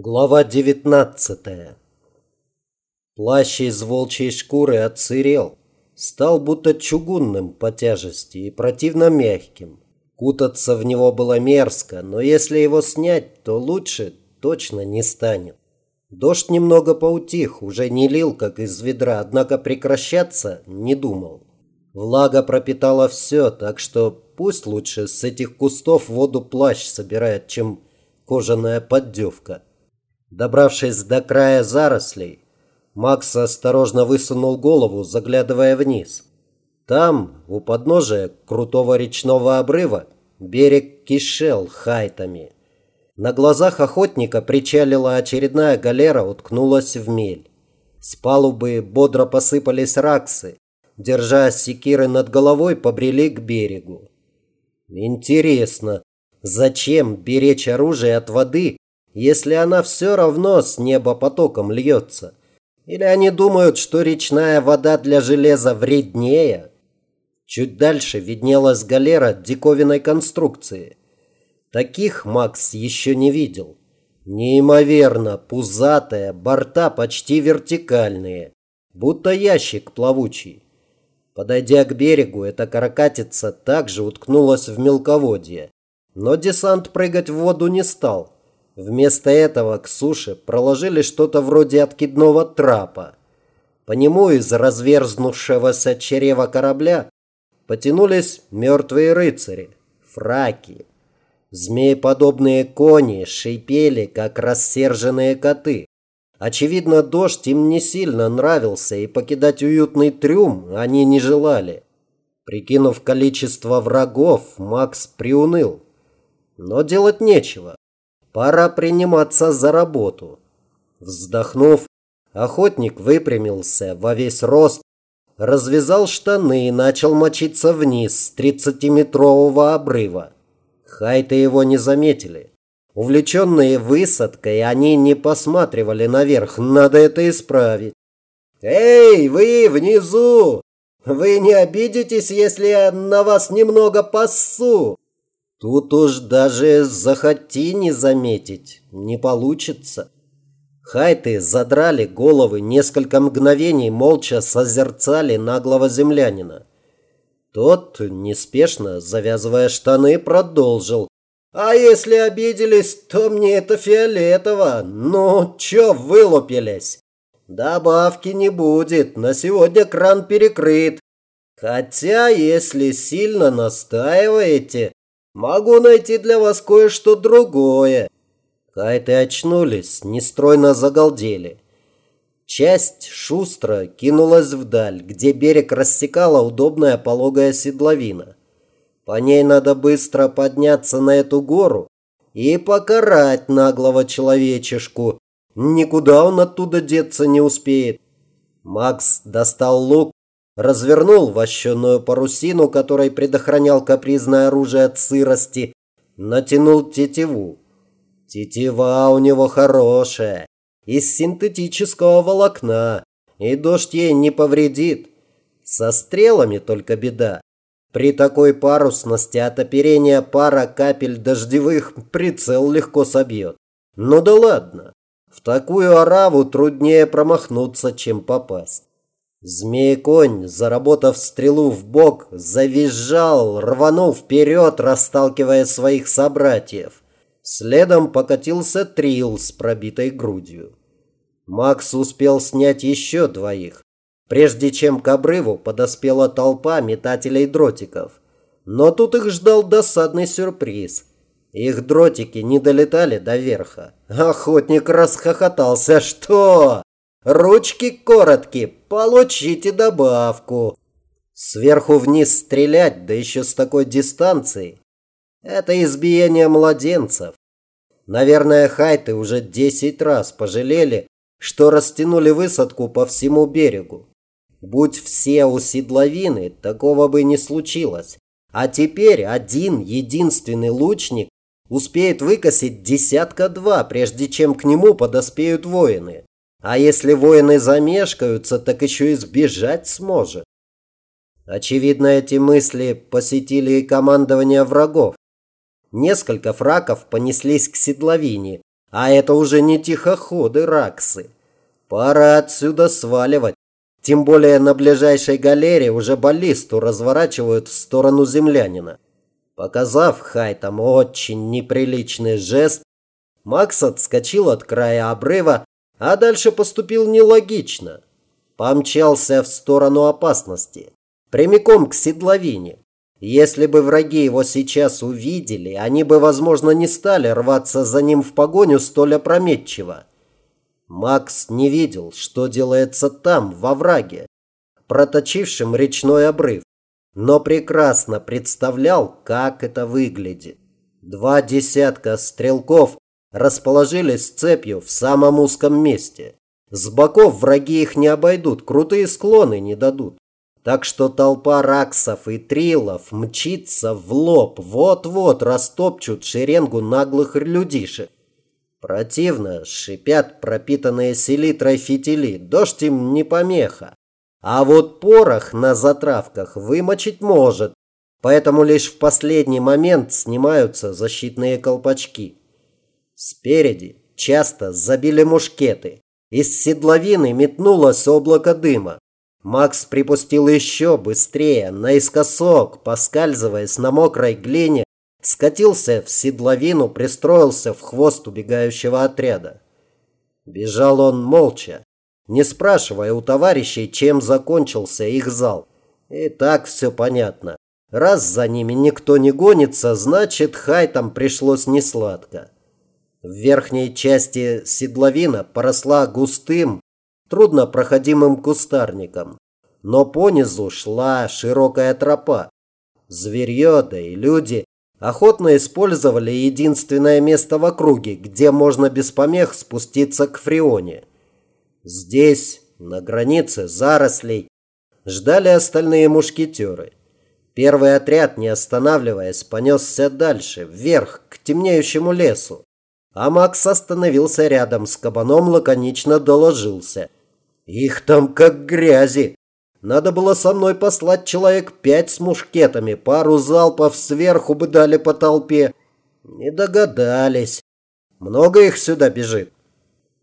Глава 19 Плащ из волчьей шкуры отсырел, стал будто чугунным по тяжести и противно мягким. Кутаться в него было мерзко, но если его снять, то лучше точно не станет. Дождь немного поутих, уже не лил, как из ведра, однако прекращаться не думал. Влага пропитала все, так что пусть лучше с этих кустов воду плащ собирает, чем кожаная поддевка. Добравшись до края зарослей, Макс осторожно высунул голову, заглядывая вниз. Там, у подножия крутого речного обрыва, берег кишел хайтами. На глазах охотника причалила очередная галера, уткнулась в мель. С палубы бодро посыпались раксы. Держа секиры над головой, побрели к берегу. Интересно, зачем беречь оружие от воды, если она все равно с неба потоком льется? Или они думают, что речная вода для железа вреднее? Чуть дальше виднелась галера диковинной конструкции. Таких Макс еще не видел. Неимоверно пузатая, борта почти вертикальные, будто ящик плавучий. Подойдя к берегу, эта каракатица также уткнулась в мелководье. Но десант прыгать в воду не стал. Вместо этого к суше проложили что-то вроде откидного трапа. По нему из разверзнувшегося чрева корабля потянулись мертвые рыцари, фраки. Змееподобные кони шипели, как рассерженные коты. Очевидно, дождь им не сильно нравился, и покидать уютный трюм они не желали. Прикинув количество врагов, Макс приуныл. Но делать нечего. Пора приниматься за работу. Вздохнув, охотник выпрямился во весь рост, развязал штаны и начал мочиться вниз с тридцатиметрового обрыва. Хайты его не заметили. Увлеченные высадкой, они не посматривали наверх. Надо это исправить. «Эй, вы внизу! Вы не обидитесь, если я на вас немного пассу?» Тут уж даже захоти не заметить, не получится. Хайты задрали головы, несколько мгновений молча созерцали наглого землянина. Тот, неспешно завязывая штаны, продолжил. «А если обиделись, то мне это фиолетово. Ну, чё вылупились? Добавки не будет, на сегодня кран перекрыт. Хотя, если сильно настаиваете, Могу найти для вас кое-что другое. Кайты очнулись, нестройно загалдели. Часть шустро кинулась вдаль, где берег рассекала удобная пологая седловина. По ней надо быстро подняться на эту гору и покарать наглого человечешку. Никуда он оттуда деться не успеет. Макс достал лук развернул вощеную парусину, которой предохранял капризное оружие от сырости, натянул тетиву. Тетива у него хорошая, из синтетического волокна, и дождь ей не повредит. Со стрелами только беда. При такой парусности от оперения пара капель дождевых прицел легко собьет. Ну да ладно, в такую ораву труднее промахнуться, чем попасть. Змееконь, заработав стрелу в бок, завизжал, рванул вперед, расталкивая своих собратьев. Следом покатился Трил с пробитой грудью. Макс успел снять еще двоих, прежде чем к обрыву подоспела толпа метателей дротиков. Но тут их ждал досадный сюрприз. Их дротики не долетали до верха. Охотник расхохотался. «Что? Ручки короткие, получите добавку. Сверху вниз стрелять, да еще с такой дистанцией. Это избиение младенцев. Наверное, хайты уже десять раз пожалели, что растянули высадку по всему берегу. Будь все у седловины, такого бы не случилось. А теперь один единственный лучник успеет выкосить десятка-два, прежде чем к нему подоспеют воины. А если воины замешкаются, так еще и сбежать сможет. Очевидно, эти мысли посетили и командование врагов. Несколько фраков понеслись к седловине, А это уже не тихоходы Раксы. Пора отсюда сваливать. Тем более на ближайшей галере уже баллисту разворачивают в сторону землянина. Показав Хайтам очень неприличный жест, Макс отскочил от края обрыва, а дальше поступил нелогично. Помчался в сторону опасности, прямиком к седловине. Если бы враги его сейчас увидели, они бы, возможно, не стали рваться за ним в погоню столь опрометчиво. Макс не видел, что делается там, во враге, проточившем речной обрыв, но прекрасно представлял, как это выглядит. Два десятка стрелков расположились цепью в самом узком месте. С боков враги их не обойдут, крутые склоны не дадут. Так что толпа раксов и трилов мчится в лоб, вот-вот растопчут шеренгу наглых людишек. Противно шипят пропитанные селитрой фитили, дождь им не помеха. А вот порох на затравках вымочить может, поэтому лишь в последний момент снимаются защитные колпачки. Спереди часто забили мушкеты. Из седловины метнулось облако дыма. Макс припустил еще быстрее, наискосок, поскальзываясь на мокрой глине, скатился в седловину, пристроился в хвост убегающего отряда. Бежал он молча, не спрашивая у товарищей, чем закончился их зал. И так все понятно. Раз за ними никто не гонится, значит, хайтам пришлось несладко. В верхней части седловина поросла густым, труднопроходимым кустарником. Но понизу шла широкая тропа. Зверье, да и люди охотно использовали единственное место в округе, где можно без помех спуститься к Фрионе. Здесь, на границе зарослей, ждали остальные мушкетеры. Первый отряд, не останавливаясь, понесся дальше, вверх, к темнеющему лесу. А Макс остановился рядом с кабаном, лаконично доложился – их там как грязи. Надо было со мной послать человек пять с мушкетами, пару залпов сверху бы дали по толпе. Не догадались. Много их сюда бежит?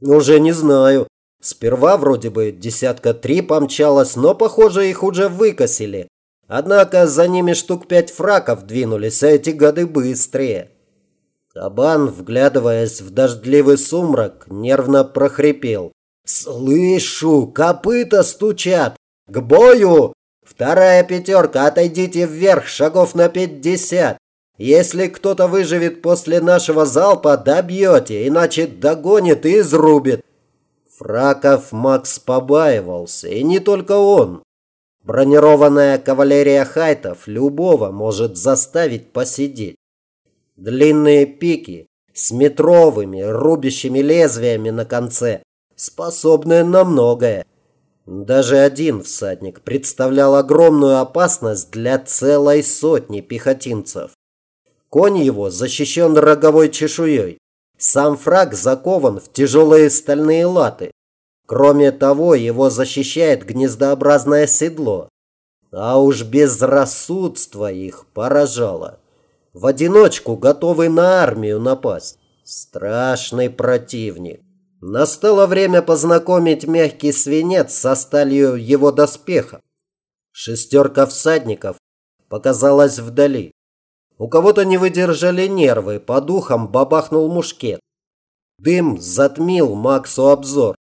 Уже не знаю. Сперва вроде бы десятка три помчалось, но, похоже, их уже выкосили. Однако за ними штук пять фраков двинулись, а эти гады быстрее. Кабан, вглядываясь в дождливый сумрак, нервно прохрипел. «Слышу, копыта стучат! К бою! Вторая пятерка, отойдите вверх, шагов на пятьдесят! Если кто-то выживет после нашего залпа, добьете, иначе догонит и изрубит!» Фраков Макс побаивался, и не только он. Бронированная кавалерия хайтов любого может заставить посидеть. Длинные пики с метровыми рубящими лезвиями на конце способная на многое. Даже один всадник представлял огромную опасность для целой сотни пехотинцев. Конь его защищен роговой чешуей. Сам фраг закован в тяжелые стальные латы. Кроме того, его защищает гнездообразное седло. А уж безрассудство их поражало. В одиночку готовый на армию напасть. Страшный противник. Настало время познакомить мягкий свинец со сталью его доспеха. Шестерка всадников показалась вдали. У кого-то не выдержали нервы, по духам бабахнул мушкет. Дым затмил Максу обзор.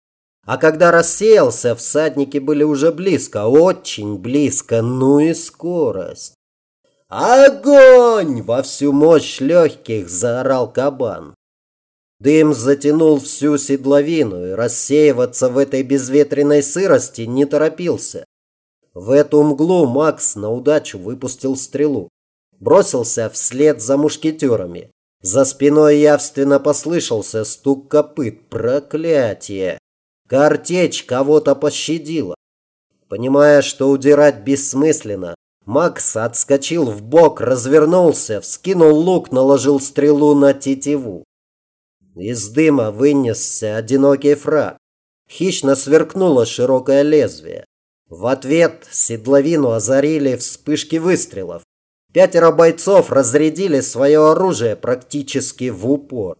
А когда рассеялся, всадники были уже близко, очень близко, ну и скорость. «Огонь!» – во всю мощь легких заорал кабан. Дым затянул всю седловину, и рассеиваться в этой безветренной сырости не торопился. В эту мглу Макс на удачу выпустил стрелу. Бросился вслед за мушкетерами. За спиной явственно послышался стук копыт. Проклятие! Картечь кого-то пощадила. Понимая, что удирать бессмысленно, Макс отскочил в бок, развернулся, вскинул лук, наложил стрелу на тетиву. Из дыма вынесся одинокий фраг. Хищно сверкнуло широкое лезвие. В ответ седловину озарили вспышки выстрелов. Пятеро бойцов разрядили свое оружие практически в упор.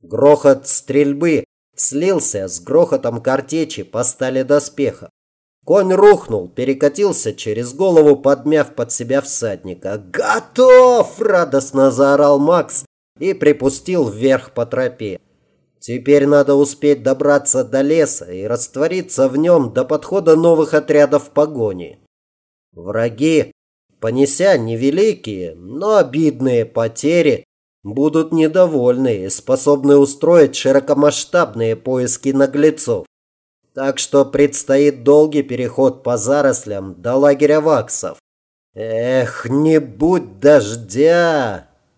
Грохот стрельбы слился с грохотом картечи по стали доспеха. Конь рухнул, перекатился через голову, подмяв под себя всадника. «Готов!» – радостно заорал Макс и припустил вверх по тропе. Теперь надо успеть добраться до леса и раствориться в нем до подхода новых отрядов погони. Враги, понеся невеликие, но обидные потери, будут недовольны и способны устроить широкомасштабные поиски наглецов. Так что предстоит долгий переход по зарослям до лагеря ваксов. Эх, не будь дождя!